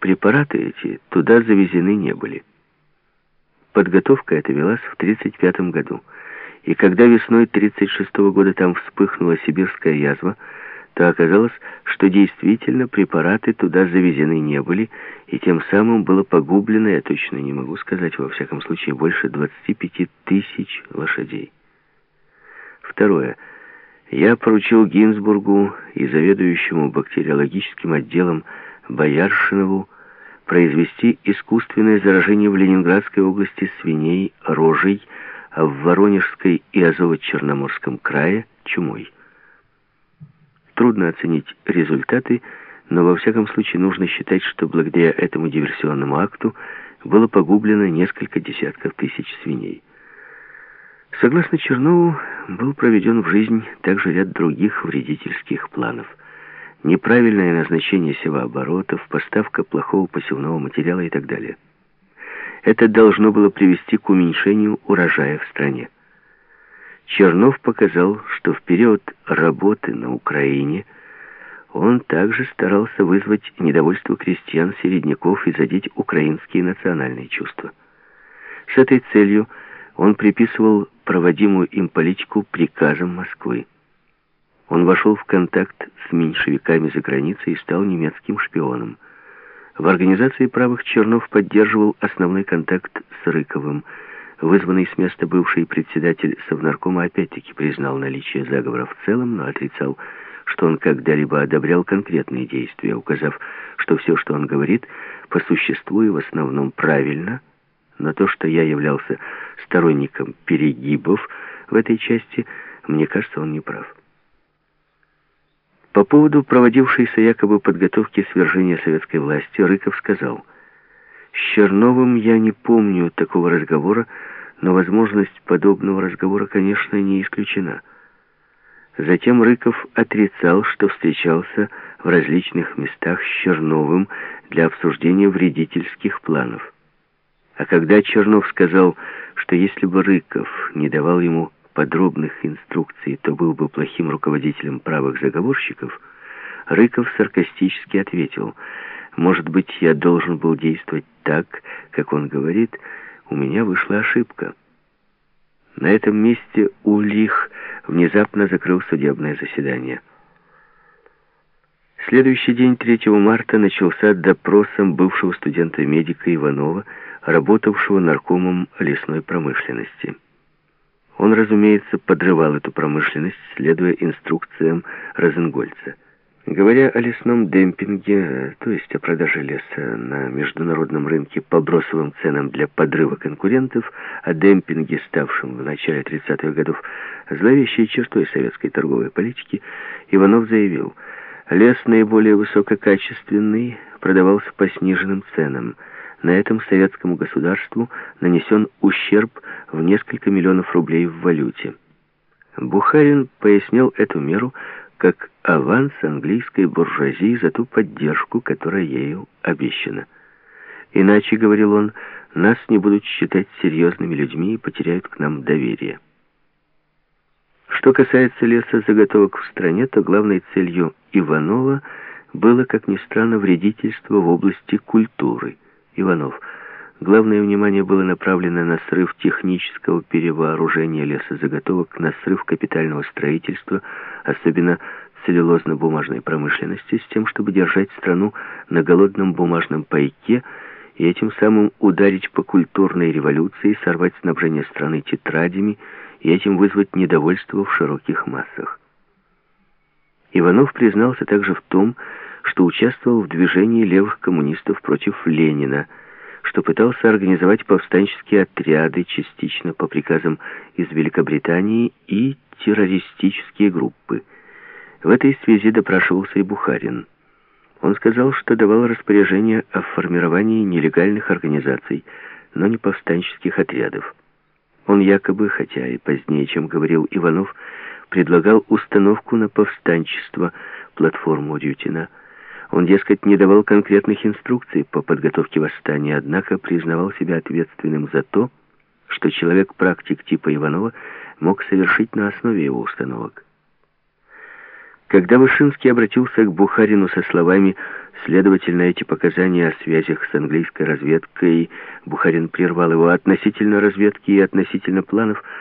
Препараты эти туда завезены не были. Подготовка эта велась в 1935 году, и когда весной 1936 года там вспыхнула сибирская язва, то оказалось, что действительно препараты туда завезены не были, и тем самым было погублено, я точно не могу сказать, во всяком случае, больше 25 тысяч лошадей. Второе. Я поручил Гинзбургу и заведующему бактериологическим отделом Бояршинову произвести искусственное заражение в Ленинградской области свиней рожей, а в Воронежской и Азово-Черноморском крае чумой. Трудно оценить результаты, но во всяком случае нужно считать, что благодаря этому диверсионному акту было погублено несколько десятков тысяч свиней. Согласно Чернову, был проведен в жизнь также ряд других вредительских планов. Неправильное назначение севооборотов, поставка плохого посевного материала и так далее. Это должно было привести к уменьшению урожая в стране. Чернов показал, что в период работы на Украине он также старался вызвать недовольство крестьян-середняков и задеть украинские национальные чувства. С этой целью он приписывал проводимую им политику приказам Москвы. Он вошел в контакт с меньшевиками за границей и стал немецким шпионом. В организации правых Чернов поддерживал основной контакт с Рыковым – Вызванный с места бывший председатель Совнаркома опять-таки признал наличие заговора в целом, но отрицал, что он когда-либо одобрял конкретные действия, указав, что все, что он говорит, по существу и в основном правильно, но то, что я являлся сторонником перегибов в этой части, мне кажется, он не прав. По поводу проводившейся якобы подготовки свержения советской власти, Рыков сказал – с Черновым я не помню такого разговора, но возможность подобного разговора, конечно, не исключена. Затем Рыков отрицал, что встречался в различных местах с Черновым для обсуждения вредительских планов. А когда Чернов сказал, что если бы Рыков не давал ему подробных инструкций, то был бы плохим руководителем правых заговорщиков, Рыков саркастически ответил – может быть, я должен был действовать так, как он говорит, у меня вышла ошибка. На этом месте Ульрих внезапно закрыл судебное заседание. Следующий день, 3 марта, начался допросом бывшего студента-медика Иванова, работавшего наркомом лесной промышленности. Он, разумеется, подрывал эту промышленность, следуя инструкциям Розенгольца. Говоря о лесном демпинге, то есть о продаже леса на международном рынке по бросовым ценам для подрыва конкурентов, о демпинге, ставшем в начале 30-х годов зловещей чертой советской торговой политики, Иванов заявил, лес наиболее высококачественный продавался по сниженным ценам. На этом советскому государству нанесен ущерб в несколько миллионов рублей в валюте. Бухарин пояснил эту меру как аванс английской буржуазии за ту поддержку, которая ею обещана. Иначе, говорил он, нас не будут считать серьезными людьми и потеряют к нам доверие. Что касается леса заготовок в стране, то главной целью Иванова было, как ни странно, вредительство в области культуры. Иванов – Главное внимание было направлено на срыв технического перевооружения лесозаготовок, на срыв капитального строительства, особенно целлюлозно-бумажной промышленности, с тем, чтобы держать страну на голодном бумажном пайке и этим самым ударить по культурной революции, сорвать снабжение страны тетрадями и этим вызвать недовольство в широких массах. Иванов признался также в том, что участвовал в движении левых коммунистов против Ленина – что пытался организовать повстанческие отряды, частично по приказам из Великобритании, и террористические группы. В этой связи допрашивался и Бухарин. Он сказал, что давал распоряжение о формировании нелегальных организаций, но не повстанческих отрядов. Он якобы, хотя и позднее, чем говорил Иванов, предлагал установку на повстанчество, платформу Рютина, он, дескать, не давал конкретных инструкций по подготовке восстания, однако признавал себя ответственным за то, что человек-практик типа Иванова мог совершить на основе его установок. Когда Вышинский обратился к Бухарину со словами Следовательно, эти показания о связях с английской разведкой, Бухарин прервал его относительно разведки и относительно планов,